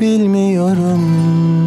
bilmiyorum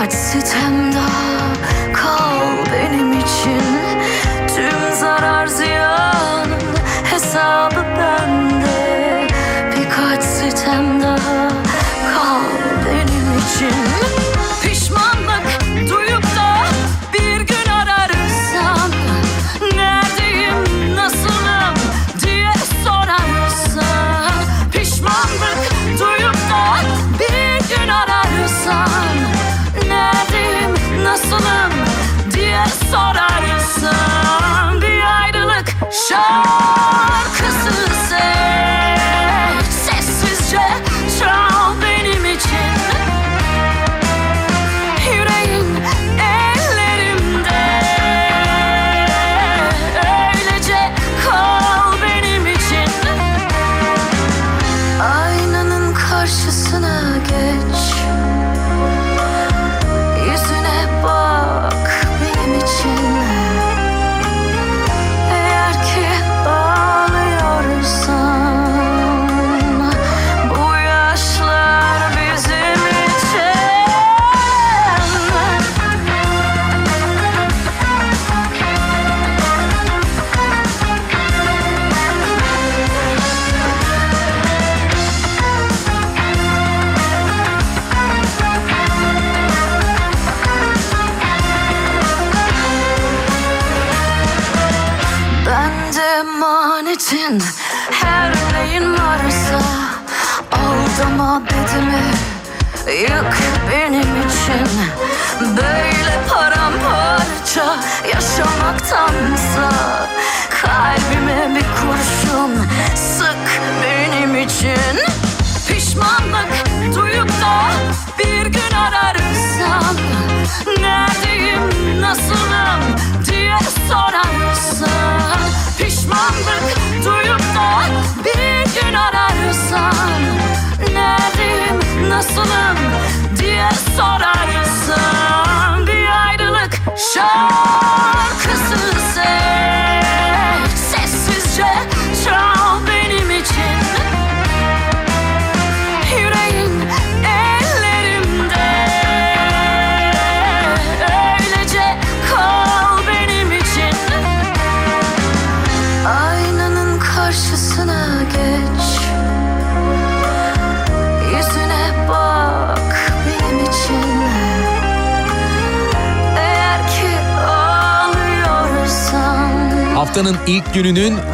Birkaç sitem daha kal 杀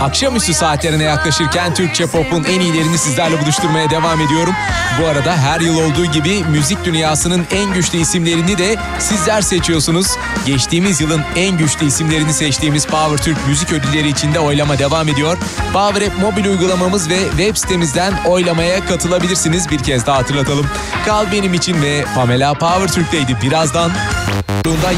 akşamüstü saatlerine yaklaşırken Türkçe pop'un en iyilerini sizlerle buluşturmaya devam ediyorum. Bu arada her yıl olduğu gibi müzik dünyasının en güçlü isimlerini de sizler seçiyorsunuz. Geçtiğimiz yılın en güçlü isimlerini seçtiğimiz Power Türk Müzik Ödülleri için de oylama devam ediyor. Power App mobil uygulamamız ve web sitemizden oylamaya katılabilirsiniz. Bir kez daha hatırlatalım. Kal benim için ve Pamela Power Türk'teydi. Birazdan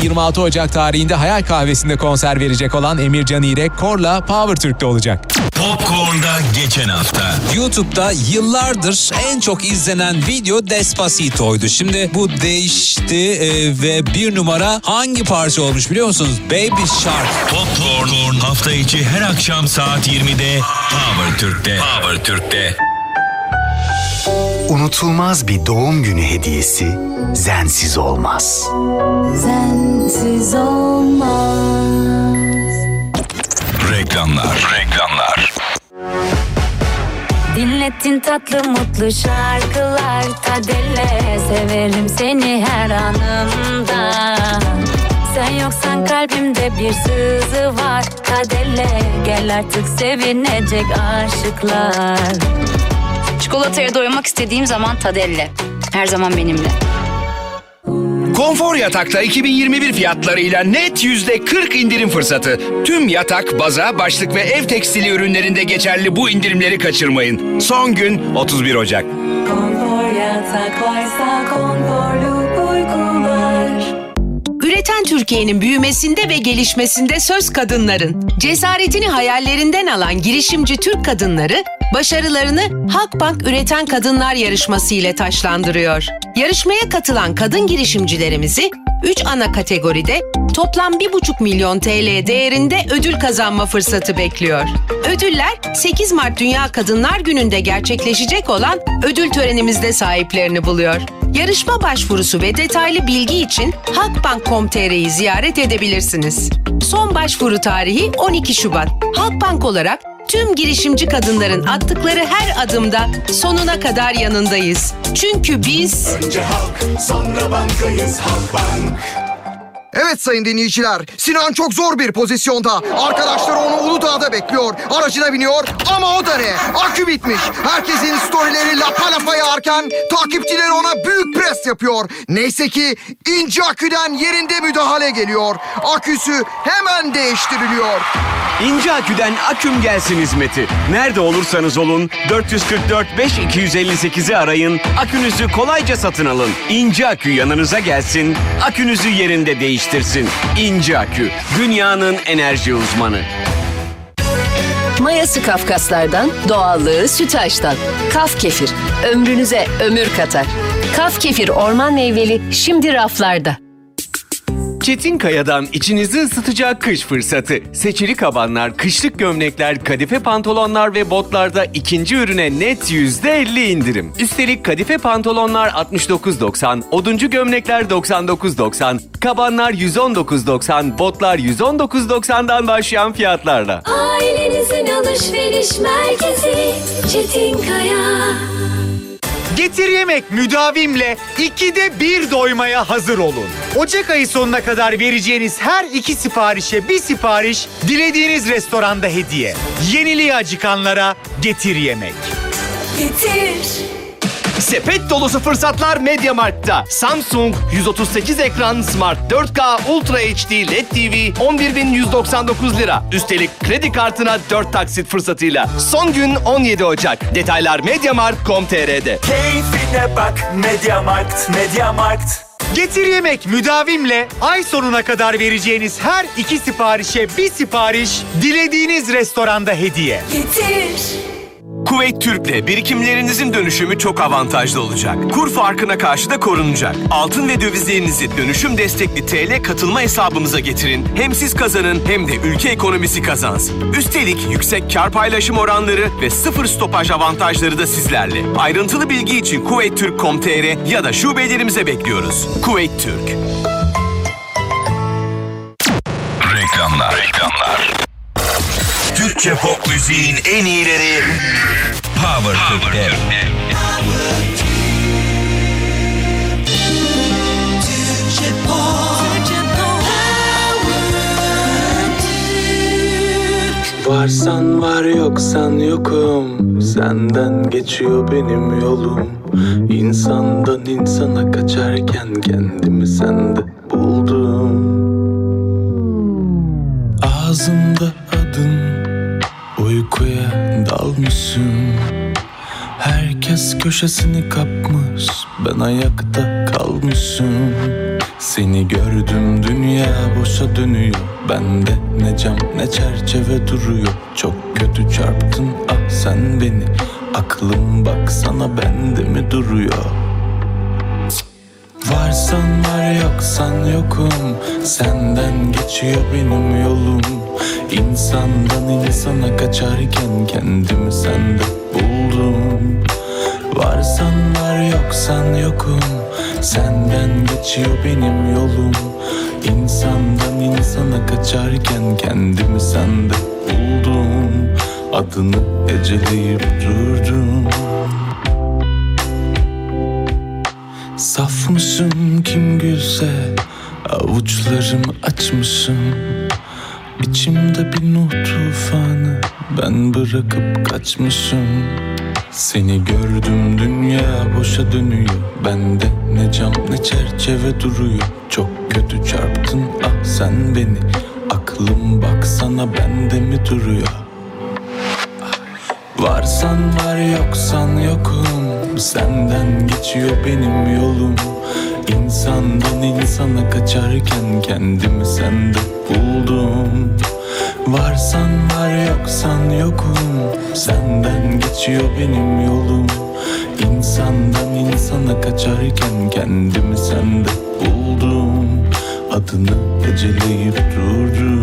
26 Ocak tarihinde Hayal Kahvesi'nde konser verecek olan Emircan İrek Kor'la Power Türk'te olacak. Popcorn'da geçen hafta. YouTube'da yıllardır en çok izlenen video Despacito'ydu. Şimdi bu değişti e, ve bir numara hangi parça olmuş biliyor musunuz? Baby Shark. Popcorn hafta içi her akşam saat 20'de Power Türk'te. Power Türk'te. Unutulmaz bir doğum günü hediyesi zensiz olmaz. Sensiz olmaz Reklamlar. Reklamlar. Dinlettin tatlı mutlu şarkılar Tadelle severim seni her anımda Sen yoksan kalbimde bir sızı var Kadelle gel artık sevinecek aşıklar Çikolataya doymak istediğim zaman Tadelle. Her zaman benimle. Konfor yatakta 2021 fiyatlarıyla net %40 indirim fırsatı. Tüm yatak, baza, başlık ve ev tekstili ürünlerinde geçerli bu indirimleri kaçırmayın. Son gün 31 Ocak. Konfor yatak varsa konforlu uykular. Üreten Türkiye'nin büyümesinde ve gelişmesinde söz kadınların. Cesaretini hayallerinden alan girişimci Türk kadınları, başarılarını Halkbank Üreten Kadınlar Yarışması ile taşlandırıyor. Yarışmaya katılan kadın girişimcilerimizi 3 ana kategoride toplam 1,5 milyon TL değerinde ödül kazanma fırsatı bekliyor. Ödüller 8 Mart Dünya Kadınlar Günü'nde gerçekleşecek olan ödül törenimizde sahiplerini buluyor. Yarışma başvurusu ve detaylı bilgi için halkbank.com.tr'yi ziyaret edebilirsiniz. Son başvuru tarihi 12 Şubat. Halkbank olarak tüm girişimci kadınların attıkları her adımda sonuna kadar yanındayız. Çünkü biz... Önce halk, sonra bankayız Halkbank. Evet sayın dinleyiciler, Sinan çok zor bir pozisyonda. Arkadaşları onu Uludağ'da bekliyor. Aracına biniyor ama o da ne? Akü bitmiş. Herkesin storyleri lapa lapa yağarken takipçileri ona büyük pres yapıyor. Neyse ki ince aküden yerinde müdahale geliyor. Aküsü hemen değiştiriliyor. İnce Akü'den Aküm Gelsin hizmeti. Nerede olursanız olun 444 5 258'i arayın. Akünüzü kolayca satın alın. İnce Akü yanınıza gelsin. Akünüzü yerinde değiştirsin. İnce Akü. Dünyanın enerji uzmanı. Mayası Kafkaslardan, doğallığı Sütaş'tan. Kaf Kefir, ömrünüze ömür katar. Kaf Kefir orman meyveli, şimdi raflarda. Çetin Kaya'dan içinizi ısıtacak kış fırsatı. Seçili kabanlar, kışlık gömlekler, kadife pantolonlar ve botlarda ikinci ürüne net %50 indirim. Üstelik kadife pantolonlar 69.90, oduncu gömlekler 99.90, kabanlar 119.90, botlar 119.90'dan başlayan fiyatlarla. Ailenizin alışveriş merkezi Çetinkaya. Getir Yemek müdavimle ikide bir doymaya hazır olun. Ocak ayı sonuna kadar vereceğiniz her iki siparişe bir sipariş dilediğiniz restoranda hediye. Yeniliğe acıkanlara Getir Yemek. Getir. Sepet dolusu fırsatlar Mediamarkt'ta. Samsung 138 ekran Smart 4K Ultra HD LED TV 11.199 lira. Üstelik kredi kartına 4 taksit fırsatıyla. Son gün 17 Ocak. Detaylar Mediamarkt.com.tr'de. Keyfine bak Mediamarkt, Mediamarkt. Getir Yemek müdavimle ay sonuna kadar vereceğiniz her iki siparişe bir sipariş dilediğiniz restoranda hediye. Getir. Kuveyt Türk'le birikimlerinizin dönüşümü çok avantajlı olacak. Kur farkına karşı da korunacak. Altın ve dövizlerinizi dönüşüm destekli TL katılma hesabımıza getirin. Hem siz kazanın hem de ülke ekonomisi kazansın. Üstelik yüksek kar paylaşım oranları ve sıfır stopaj avantajları da sizlerle. Ayrıntılı bilgi için kuveyttürk.com.tr ya da şubelerimize bekliyoruz. Kuveyt Türk. Reklamlar. Reklamlar. Türkçe pop müziğin en iyileri Power Türk'te. Varsan var yoksan yokum. Senden geçiyor benim yolum. İnsandan insana kaçarken Kendimi sende buldum. Ağzımda adın Uykuya dalmışım Herkes köşesini kapmış. Ben ayakta kalmışım Seni gördüm dünya boşa dönüyor. Bende ne cam ne çerçeve duruyor. Çok kötü çarptın ah sen beni. Aklım baksana bende mi duruyor Varsan var yoksan yokum. Senden geçiyor benim yolum. İnsandan insana kaçarken Kendimi sende buldum. Varsan var yoksan yokum. Senden geçiyor benim yolum. İnsandan insana kaçarken Kendimi sende buldum. Adını eceleyip durdum Safmışım kim gülse? Avuçlarımı açmışım İçimde bir nuh tufanı Ben bırakıp kaçmışım. Seni gördüm dünya boşa dönüyor. Bende ne cam ne çerçeve duruyor. Çok kötü çarptın ah sen beni. Aklım baksana bende mi duruyor Varsan var yoksan yokum. Senden geçiyor benim yolum. İnsandan insana kaçarken kendimi sende buldum. Varsan var yoksan yokum. Senden geçiyor benim yolum. İnsandan insana kaçarken kendimi sende buldum. Adını geceleyip durdum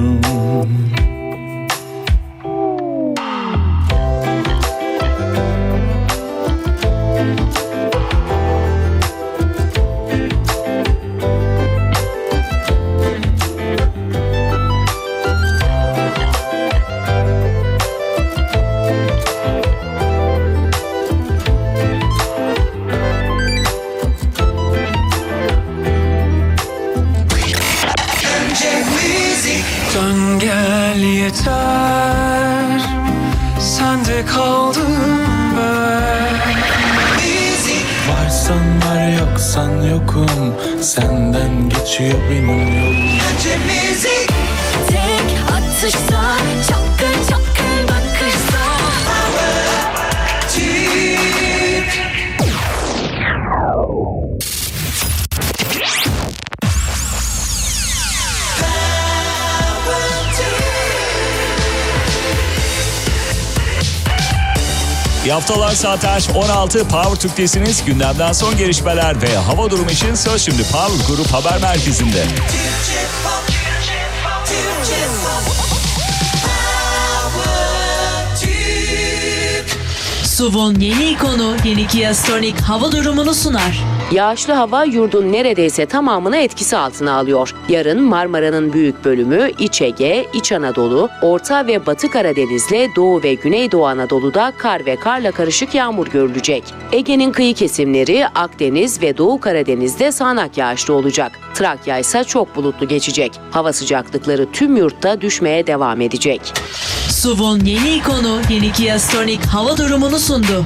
Haftalar saatler 16 Power Türk'tesiniz. Gündemden son gelişmeler ve hava durumu için söz şimdi Power Grup Haber Merkezi'nde. Suv'un yeni ikonu yeni Kia Stonic hava durumunu sunar. Yağışlı hava yurdun neredeyse tamamını etkisi altına alıyor. Yarın Marmara'nın büyük bölümü, İç Ege, İç Anadolu, Orta ve Batı Karadeniz'le Doğu ve Güneydoğu Anadolu'da kar ve karla karışık yağmur görülecek. Ege'nin kıyı kesimleri, Akdeniz ve Doğu Karadeniz'de sağanak yağışlı olacak. Trakya ise çok bulutlu geçecek. Hava sıcaklıkları tüm yurtta düşmeye devam edecek. Suv'un yeni ikonu yeni Kia Stonic hava durumunu sundu.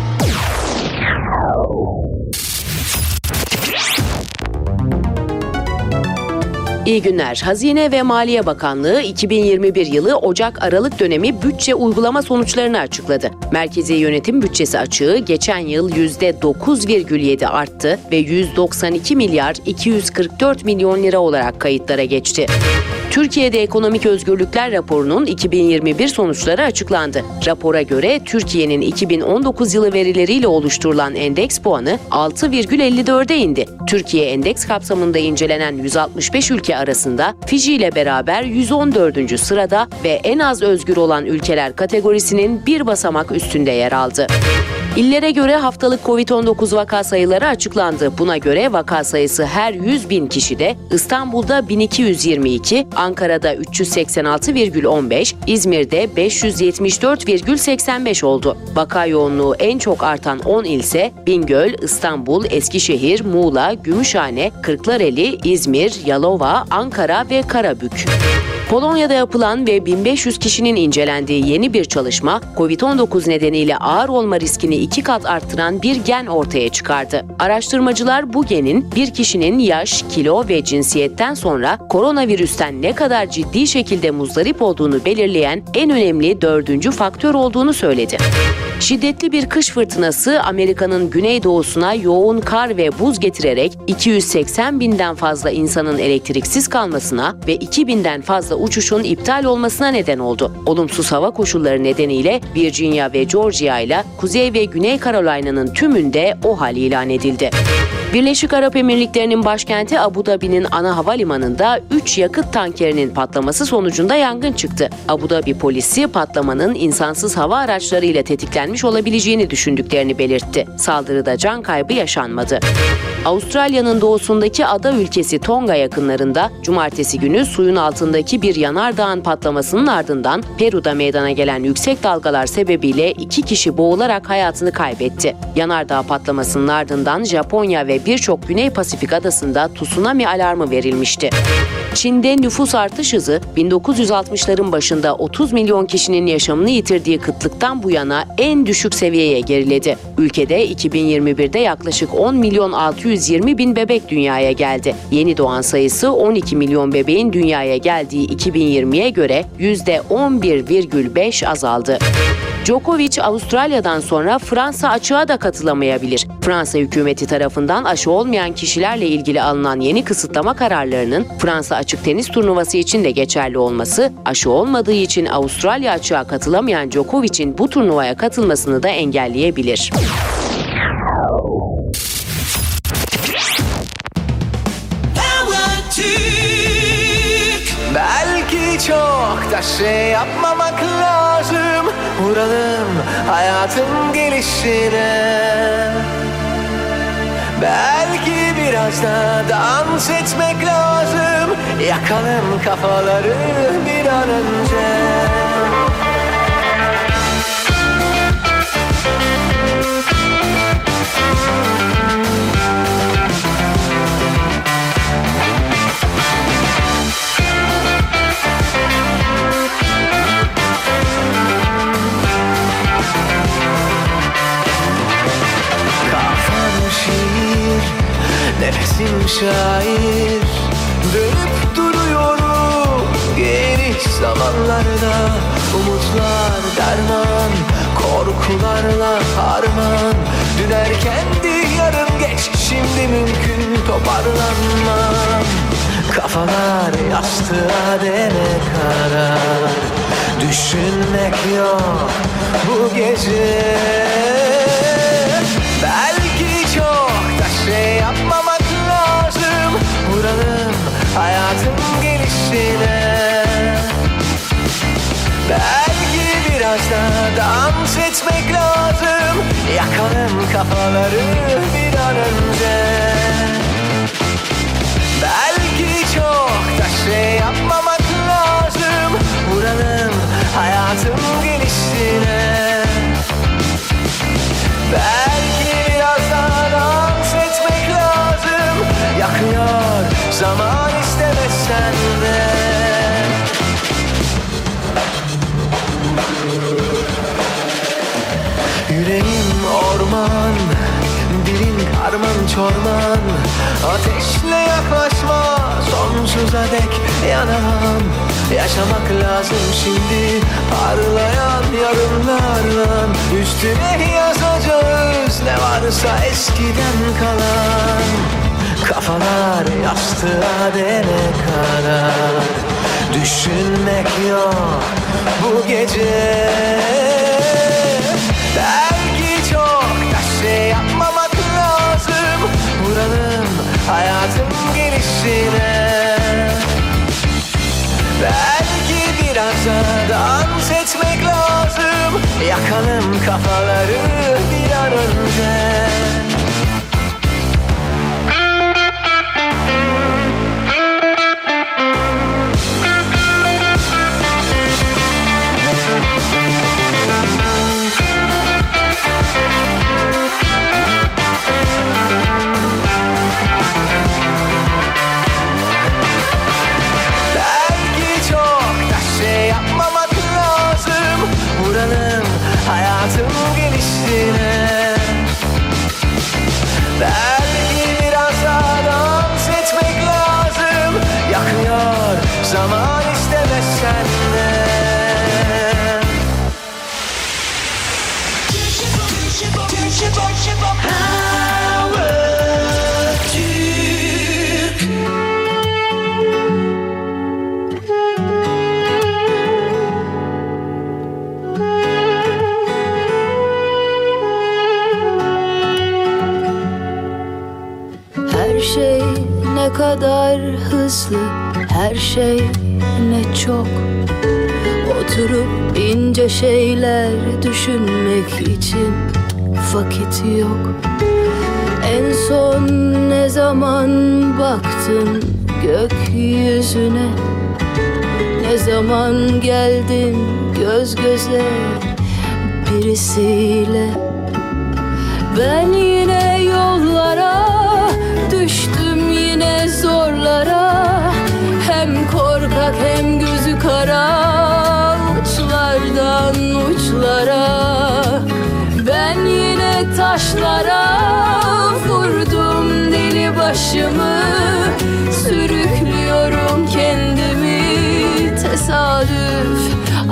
İyi günler. Hazine ve Maliye Bakanlığı 2021 yılı Ocak-Aralık dönemi bütçe uygulama sonuçlarını açıkladı. Merkezi yönetim bütçesi açığı geçen yıl %9,7 arttı ve 192 milyar 244 milyon lira olarak kayıtlara geçti. Türkiye'de Ekonomik Özgürlükler raporunun 2021 sonuçları açıklandı. Rapora göre Türkiye'nin 2019 yılı verileriyle oluşturulan endeks puanı 6,54'e indi. Türkiye endeks kapsamında incelenen 165 ülke arasında Fiji ile beraber 114. sırada ve en az özgür olan ülkeler kategorisinin bir basamak üstünde yer aldı. İllere göre haftalık Covid-19 vaka sayıları açıklandı. Buna göre vaka sayısı her 100 bin kişide İstanbul'da 1222, Ankara'da 386,15, İzmir'de 574,85 oldu. Vaka yoğunluğu en çok artan 10 ilse Bingöl, İstanbul, Eskişehir, Muğla, Gümüşhane, Kırklareli, İzmir, Yalova, Ankara ve Karabük. Polonya'da yapılan ve 1500 kişinin incelendiği yeni bir çalışma, COVID-19 nedeniyle ağır olma riskini iki kat arttıran bir gen ortaya çıkardı. Araştırmacılar bu genin bir kişinin yaş, kilo ve cinsiyetten sonra koronavirüsten ne kadar ciddi şekilde muzdarip olduğunu belirleyen en önemli dördüncü faktör olduğunu söyledi. Şiddetli bir kış fırtınası Amerika'nın güneydoğusuna yoğun kar ve buz getirerek 280 binden fazla insanın elektriksiz kalmasına ve 2000'den fazla uçuşun iptal olmasına neden oldu. Olumsuz hava koşulları nedeniyle Virginia ve Georgia ile Kuzey ve Güney Carolina'nın tümünde o hal ilan edildi. Birleşik Arap Emirlikleri'nin başkenti Abu Dhabi'nin ana havalimanında 3 yakıt tankerinin patlaması sonucunda yangın çıktı. Abu Dhabi polisi patlamanın insansız hava araçları ile tetiklenmiş olabileceğini düşündüklerini belirtti. Saldırıda can kaybı yaşanmadı. Avustralya'nın doğusundaki ada ülkesi Tonga yakınlarında cumartesi günü suyun altındaki bir yanardağın patlamasının ardından Peru'da meydana gelen yüksek dalgalar sebebiyle iki kişi boğularak hayatını kaybetti. Yanardağ patlamasının ardından Japonya ve birçok Güney Pasifik adasında tsunami alarmı verilmişti. Çin'de nüfus artış hızı 1960'ların başında 30 milyon kişinin yaşamını yitirdiği kıtlıktan bu yana en düşük seviyeye geriledi. Ülkede 2021'de yaklaşık 10 milyon 620 bin bebek dünyaya geldi. Yeni doğan sayısı 12 milyon bebeğin dünyaya geldiği 2020'ye göre %11,5 azaldı. Djokovic Avustralya'dan sonra Fransa açığa da katılamayabilir. Fransa hükümeti tarafından aşı olmayan kişilerle ilgili alınan yeni kısıtlama kararlarının Fransa açık tenis turnuvası için de geçerli olması, aşı olmadığı için Avustralya açığa katılamayan Djokovic'in bu turnuvaya katılmasını da engelleyebilir. Çok da şey yapmamak lazım. Vuralım hayatın gelişine. Belki biraz da dans etmek lazım. Yakalım kafaları bir an önce nefesim şair. Dönüp duruyorum geniş zamanlarda. Umutlar derman, korkularla harman. Dün erkendi yarın geç, şimdi mümkün toparlanmam. Kafalar yastığa dene kadar. Düşünmek yok bu gece lazım Vuralım hayatın gelişine. Belki biraz da dans etmek lazım. Yakalım kafaları bir an önce. Belki çok da şey yapmamak lazım. Vuralım hayatın gelişine Karman çorman Ateşle yaklaşma. Sonsuza dek yanamam Yaşamak lazım şimdi. Parlayan yarınlarla Üstüne yazacağız Ne varsa eskiden kalan. Kafalar yastığa dene kadar. Düşünmek yok bu gece gelişine Belki biraz da dans etmek lazım. Yakalım kafaları bir an önce her şey ne çok. Oturup ince şeyler düşünmek için vakit yok. En son ne zaman baktın gökyüzüne? Ne zaman geldin göz göze birisiyle? Ben yine yollara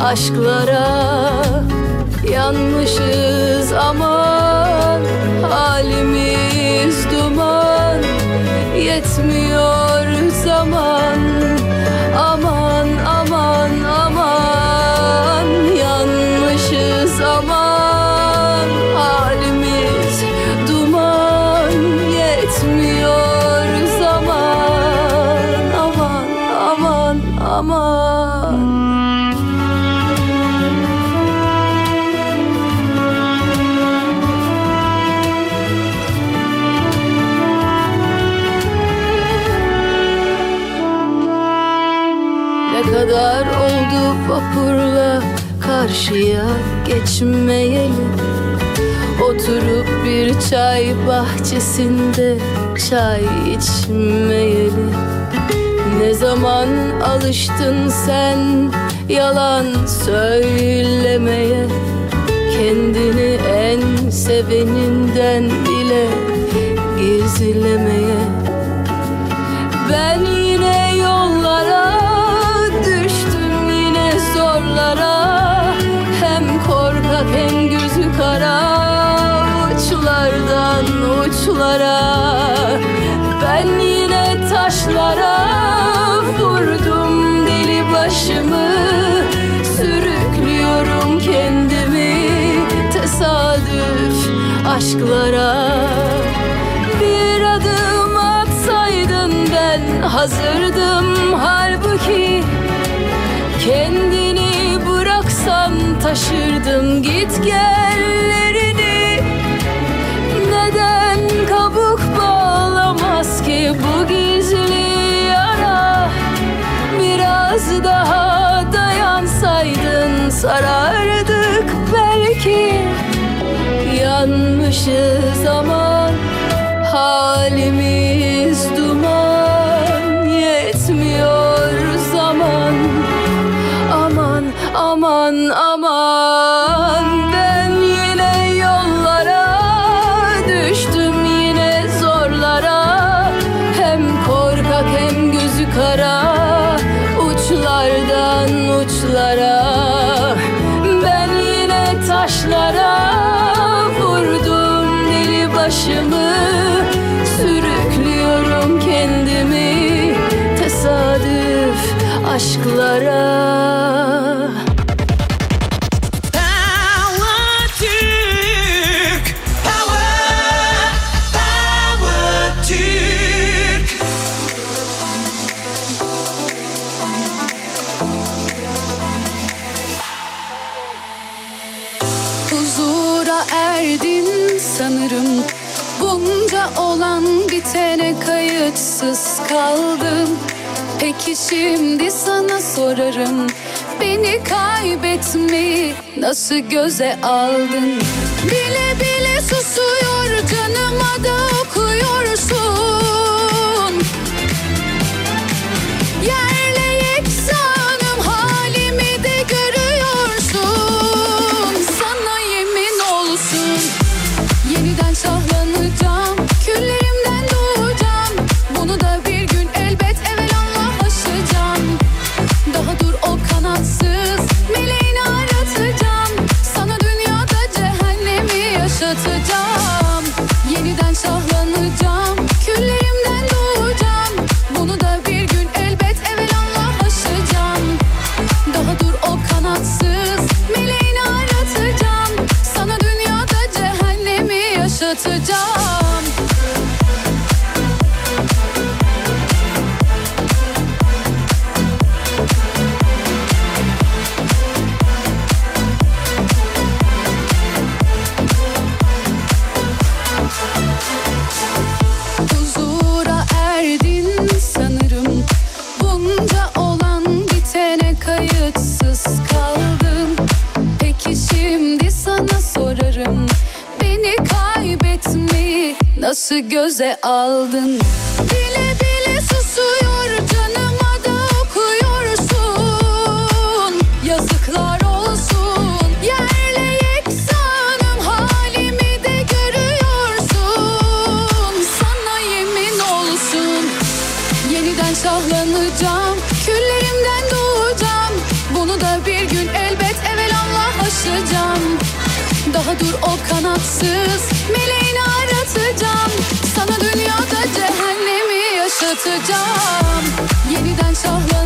aşklara yanmışız ama hali karşıya geçmeyelim Oturup bir çay bahçesinde çay içmeyelim Ne zaman alıştın sen yalan söylemeye? Kendini en seveninden bile gizlemeye. uzak hem gözü kara Uçlardan uçlara. Ben yine taşlara vurdum deli başımı. Sürüklüyorum kendimi tesadüf aşklara. şaşırdım. Git gel. şimdi sana sorarım Beni kaybetmeyi nasıl göze aldın? Bile bile susuyor canıma da okuyorsun. Nasıl göze aldın. Bile bile susuyor canıma da okuyorsun. Yazıklar olsun Yerle yeksanım halimi de görüyorsun. Sana yemin olsun Yeniden şahlanacağım Küllerimden doğacağım Bunu da bir gün elbet evvelallah aşacağım. Daha dur o kanatsız meleğim anlatacağım. Yeniden şahla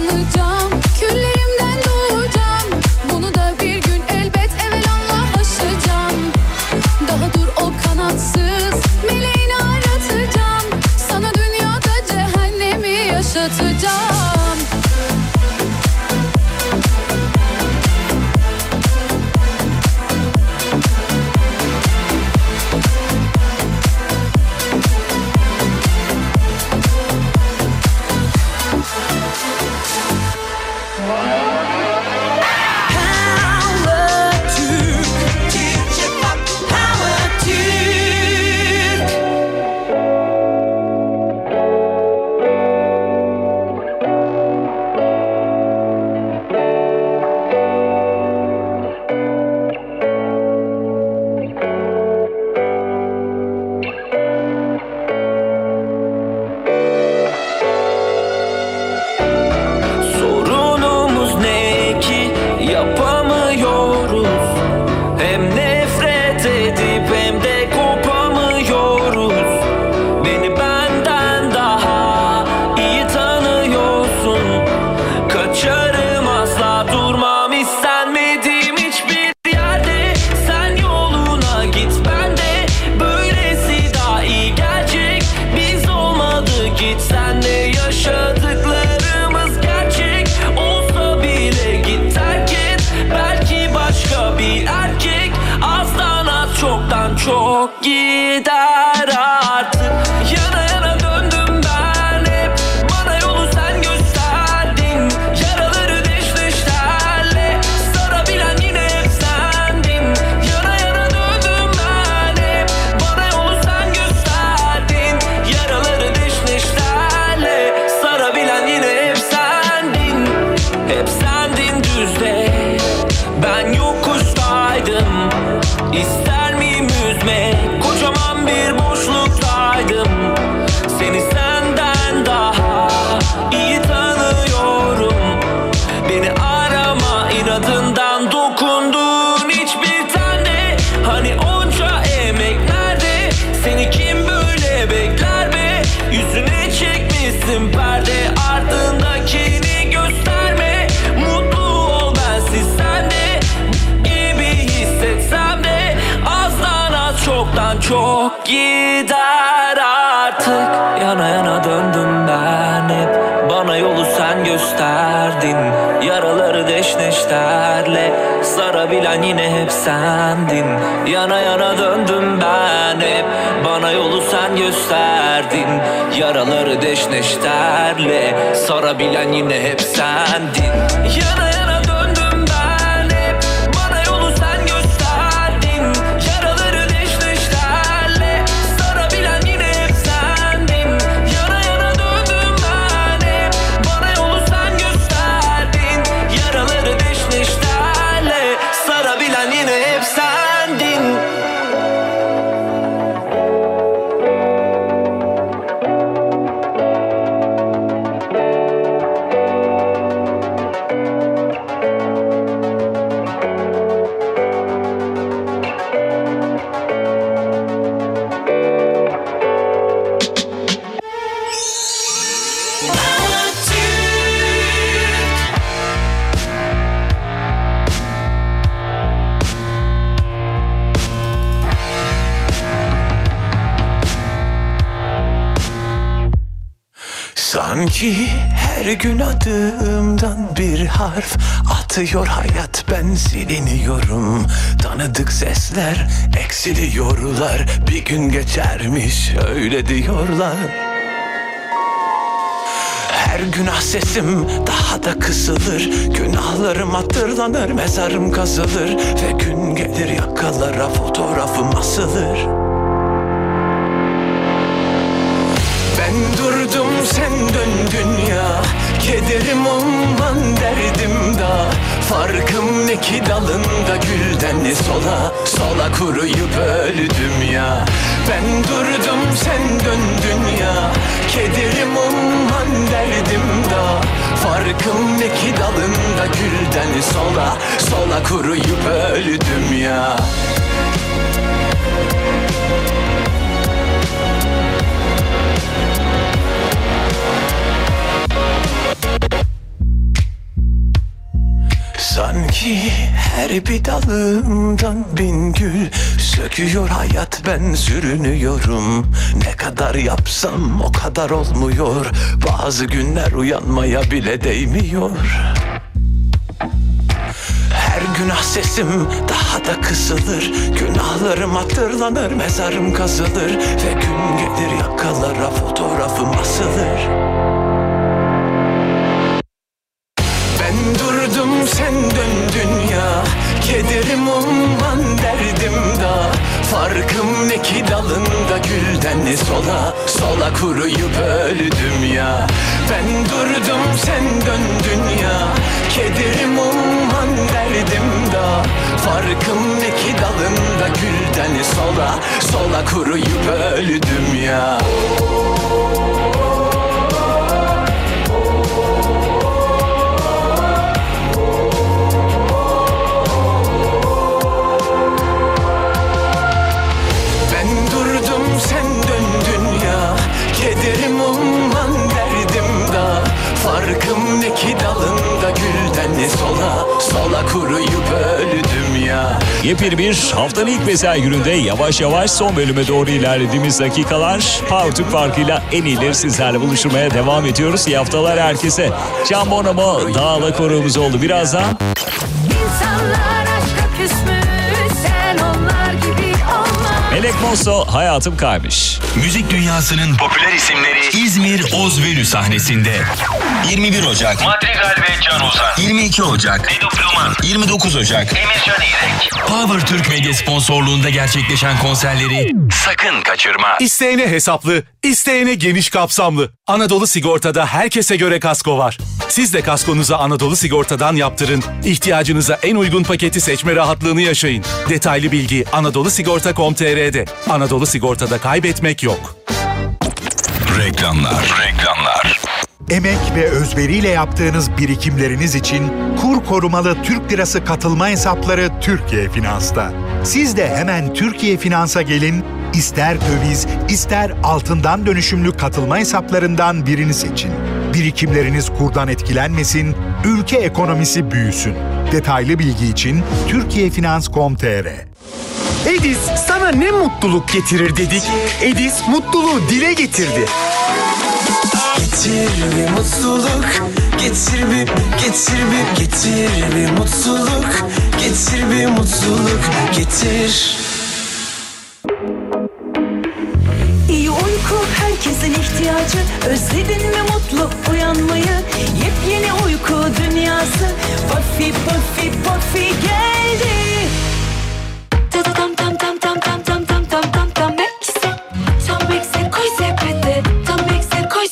時だ sendin. Yana yana döndüm ben hep. Bana yolu sen gösterdin. Yaraları deşneşterle Sarabilen yine hep sendin. Yana batıyor hayat ben siliniyorum. Tanıdık sesler eksiliyorlar. Bir gün geçermiş öyle diyorlar. Her günah sesim daha da kısılır. Günahlarım hatırlanır mezarım kazılır. Ve gün gelir yakalara fotoğrafım asılır. Ben durdum sen döndün. Kederim ondan derdim da Farkım ne ki dalında gülden ne sola Sola kuruyup öldüm ya. Ben durdum sen döndün ya. Kederim ondan derdim da Farkım ne ki dalında gülden sola Sola kuruyup öldüm ya. Ki her bir dalından bin gül Söküyor hayat ben sürünüyorum. Ne kadar yapsam o kadar olmuyor Bazı günler uyanmaya bile değmiyor. Her günah sesim daha da kısılır Günahlarım hatırlanır mezarım kazılır Ve gün gelir yakalara fotoğrafım asılır dalında gülden sola? Sola kuruyup öldüm ya. Ben durdum sen döndün ya. Kederim umman derdim da. Farkım ne ki dalında gülden sola? Sola kuruyup öldüm ya sola kuruyup öldüm ya Yepyeni bir haftanın ilk mesai gününde yavaş yavaş son bölüme doğru ilerlediğimiz dakikalar Power Türk farkıyla en iyileri sizlerle buluşturmaya devam ediyoruz. İyi haftalar herkese. Can Bonomo dağla koruğumuz oldu. Birazdan İnsanlar aşka küsmüş Sen onlar gibi olma Melek Mosso hayatım kaymış. Müzik dünyasının popüler isimleri İzmir Ozvelü sahnesinde. 21 Ocak Madrigal ve Can Ozan. 22 Ocak Nedo Fluman. 29 Ocak Emircan İrek. Power Türk Medya sponsorluğunda gerçekleşen konserleri Sakın kaçırma. İsteyene hesaplı, isteyene geniş kapsamlı. Anadolu Sigorta'da herkese göre kasko var. Siz de kaskonuza Anadolu Sigorta'dan yaptırın. İhtiyacınıza en uygun paketi seçme rahatlığını yaşayın. Detaylı bilgi anadolusigorta.com.tr'de. Anadolu Sigorta'da kaybetmek yok. Reklamlar Reklamlar Emek ve özveriyle yaptığınız birikimleriniz için kur korumalı Türk Lirası katılma hesapları Türkiye Finans'ta. Siz de hemen Türkiye Finans'a gelin, ister döviz, ister altından dönüşümlü katılma hesaplarından birini seçin. Birikimleriniz kurdan etkilenmesin, ülke ekonomisi büyüsün. Detaylı bilgi için türkiyefinans.com.tr Edis sana ne mutluluk getirir dedik. Edis mutluluğu dile getirdi. Getir bir mutluluk Getir bir, getir bir, getir bir mutluluk Getir bir mutluluk, getir. İyi uyku herkesin ihtiyacı Özledin mi mutlu uyanmayı? Yepyeni uyku dünyası Puffy Puffy Puffy geldi. Tam tam tam tam tam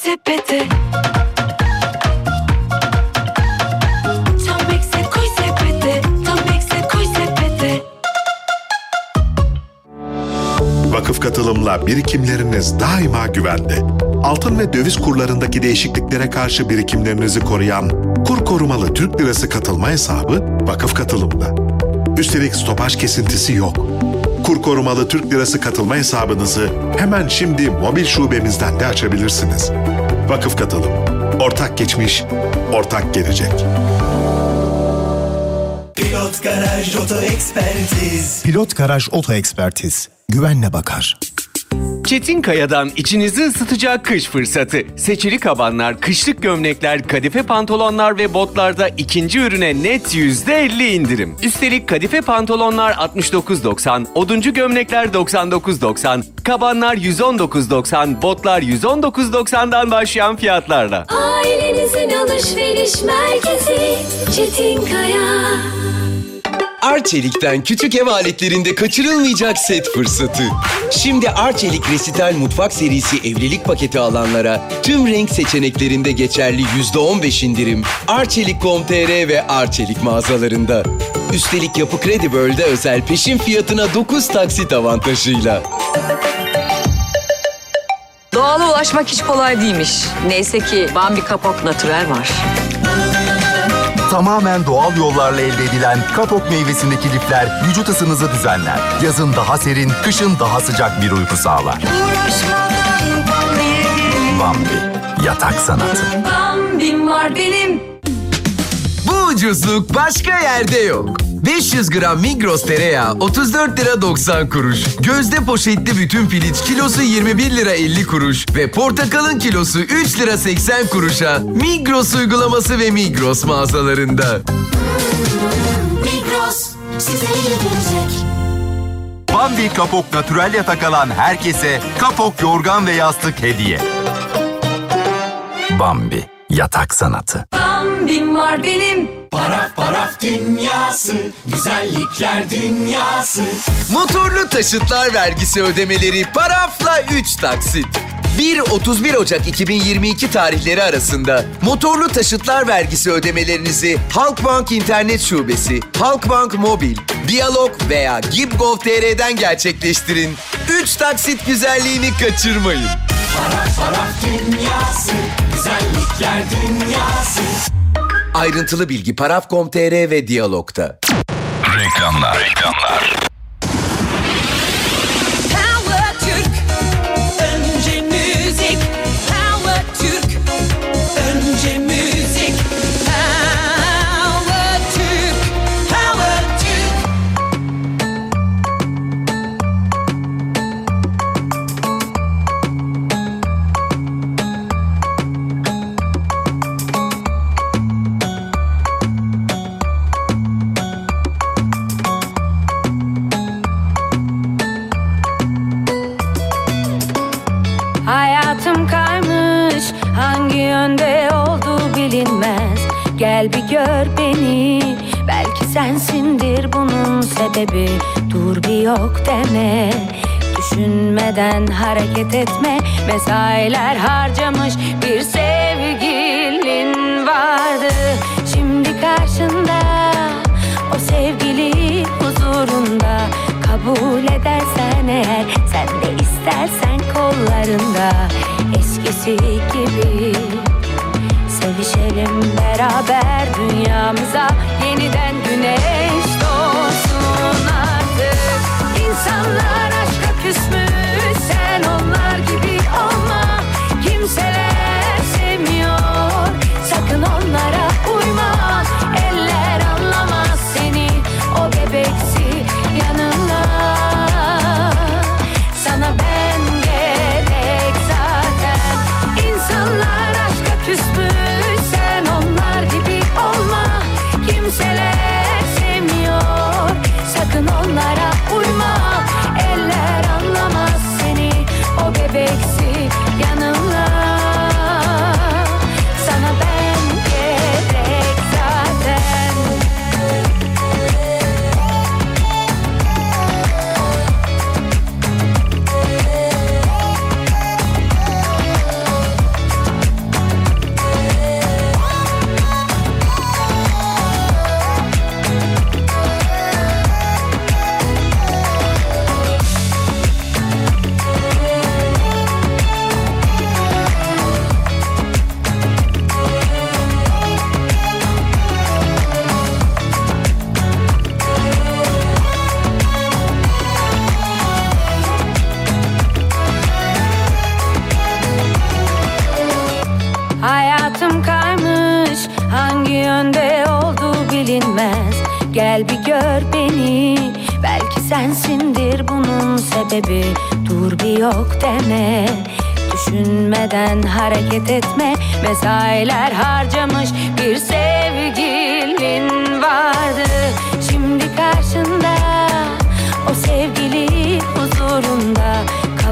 sepete Tam Vakıf katılımla birikimleriniz daima güvende. Altın ve döviz kurlarındaki değişikliklere karşı birikimlerinizi koruyan kur korumalı Türk Lirası katılma hesabı vakıf katılımda. Üstelik stopaj kesintisi yok. Kur korumalı Türk Lirası katılma hesabınızı hemen şimdi mobil şubemizden de açabilirsiniz. Vakıf katılım. Ortak geçmiş, ortak gelecek. Pilot Garaj Oto Ekspertiz. Pilot Garaj Oto Ekspertiz. Güvenle bakar. Çetin Kaya'dan içinizi ısıtacak kış fırsatı. Seçili kabanlar, kışlık gömlekler, kadife pantolonlar ve botlarda ikinci ürüne net %50 indirim. Üstelik kadife pantolonlar 69.90, oduncu gömlekler 99.90, kabanlar 119.90, botlar 119.90'dan başlayan fiyatlarla. Ailenizin alışveriş merkezi Çetin Kaya Arçelik'ten küçük ev aletlerinde kaçırılmayacak set fırsatı. Şimdi Arçelik Resital Mutfak serisi evlilik paketi alanlara tüm renk seçeneklerinde geçerli %15 indirim Arçelik.com.tr ve Arçelik mağazalarında. Üstelik Yapı Kredi World'e özel peşin fiyatına 9 taksit avantajıyla. Doğala ulaşmak hiç kolay değilmiş. Neyse ki Bambi Kapok Natürel var. Tamamen doğal yollarla elde edilen kapok meyvesindeki lifler vücut ısınızı düzenler. Yazın daha serin, kışın daha sıcak bir uyku sağlar. Bambi, yatak sanatı. Bambim var benim ucuzluk başka yerde yok. 500 gram Migros tereyağı 34 lira 90 kuruş. Gözde poşetli bütün piliç kilosu 21 lira 50 kuruş. Ve portakalın kilosu 3 lira 80 kuruşa. Migros uygulaması ve Migros mağazalarında. Migros size iyi gelecek. Bambi Kapok Natürel yatak alan herkese Kapok yorgan ve yastık hediye. Bambi yatak sanatı. Bambim var benim. Paraf paraf dünyası, güzellikler dünyası. Motorlu taşıtlar vergisi ödemeleri parafla 3 taksit. 1-31 Ocak 2022 tarihleri arasında motorlu taşıtlar vergisi ödemelerinizi Halkbank İnternet Şubesi, Halkbank Mobil, Diyalog veya Gibgov.tr'den gerçekleştirin. 3 taksit güzelliğini kaçırmayın. Paraf paraf dünyası, güzellikler dünyası. Ayrıntılı bilgi paraf.com.tr ve Diyalog'da. Reklamlar. Reklamlar. Düşünmeden hareket etme. Mesailer harcamış bir sevgilin vardı. Şimdi karşında o sevgili huzurunda. Kabul edersen eğer sen de istersen kollarında. Eskisi gibi sevişelim beraber Dünyamıza. Yeniden güneş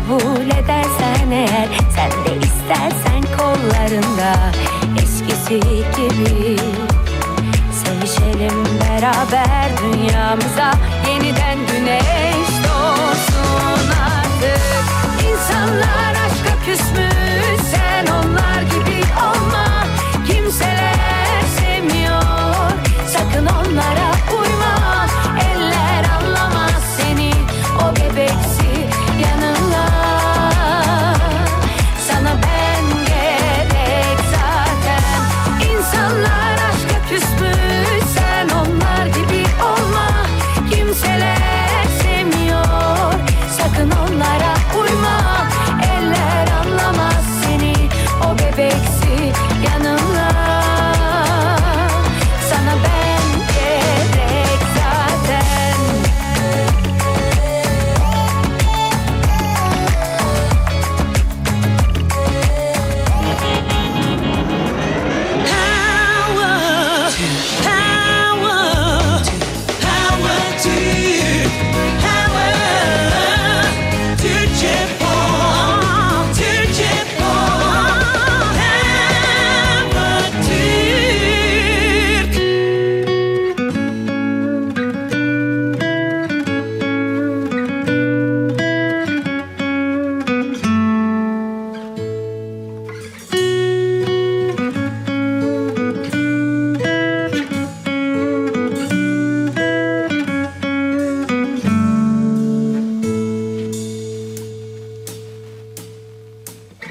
Kabul edersen eğer sen de istersen kollarında Eskisi gibi sevişelim beraber Dünyamıza yeniden güneş doğsun artık. İnsanlar aşka küsmüş sen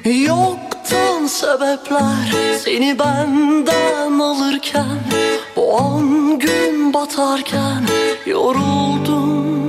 Yoktan sebepler seni benden alırken Bu on gün batarken yoruldum.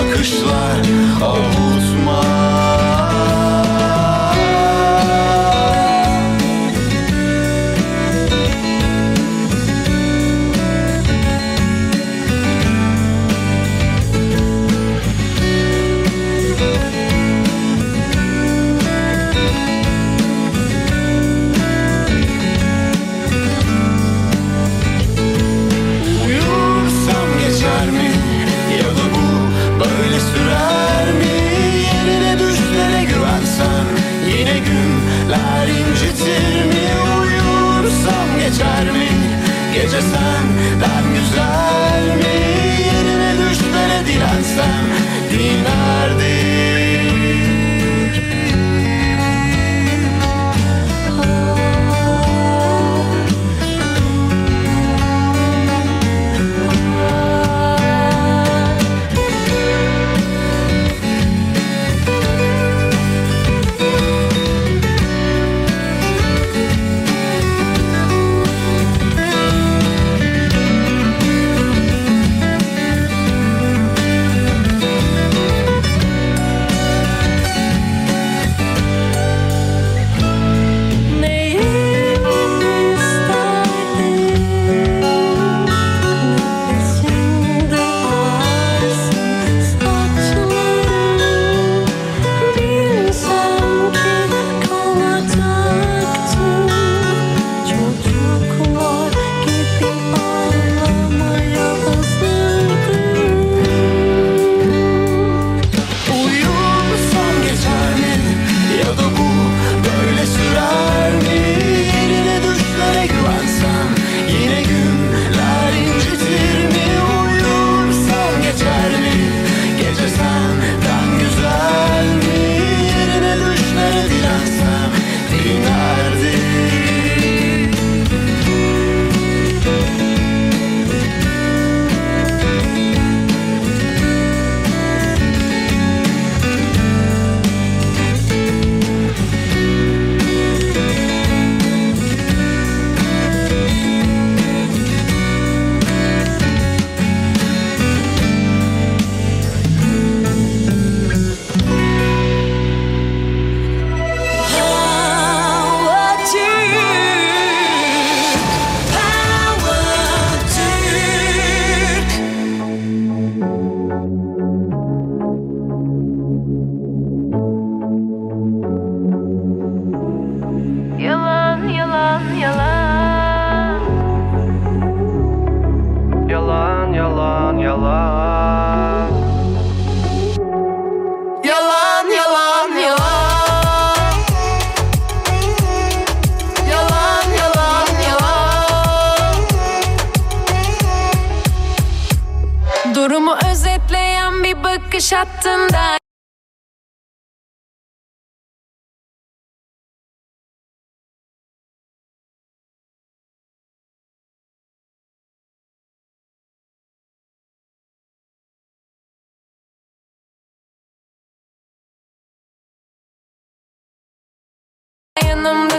bakışlar avlu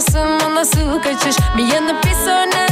Yanımdasın o nasıl kaçış? Bir yanıp bir sonra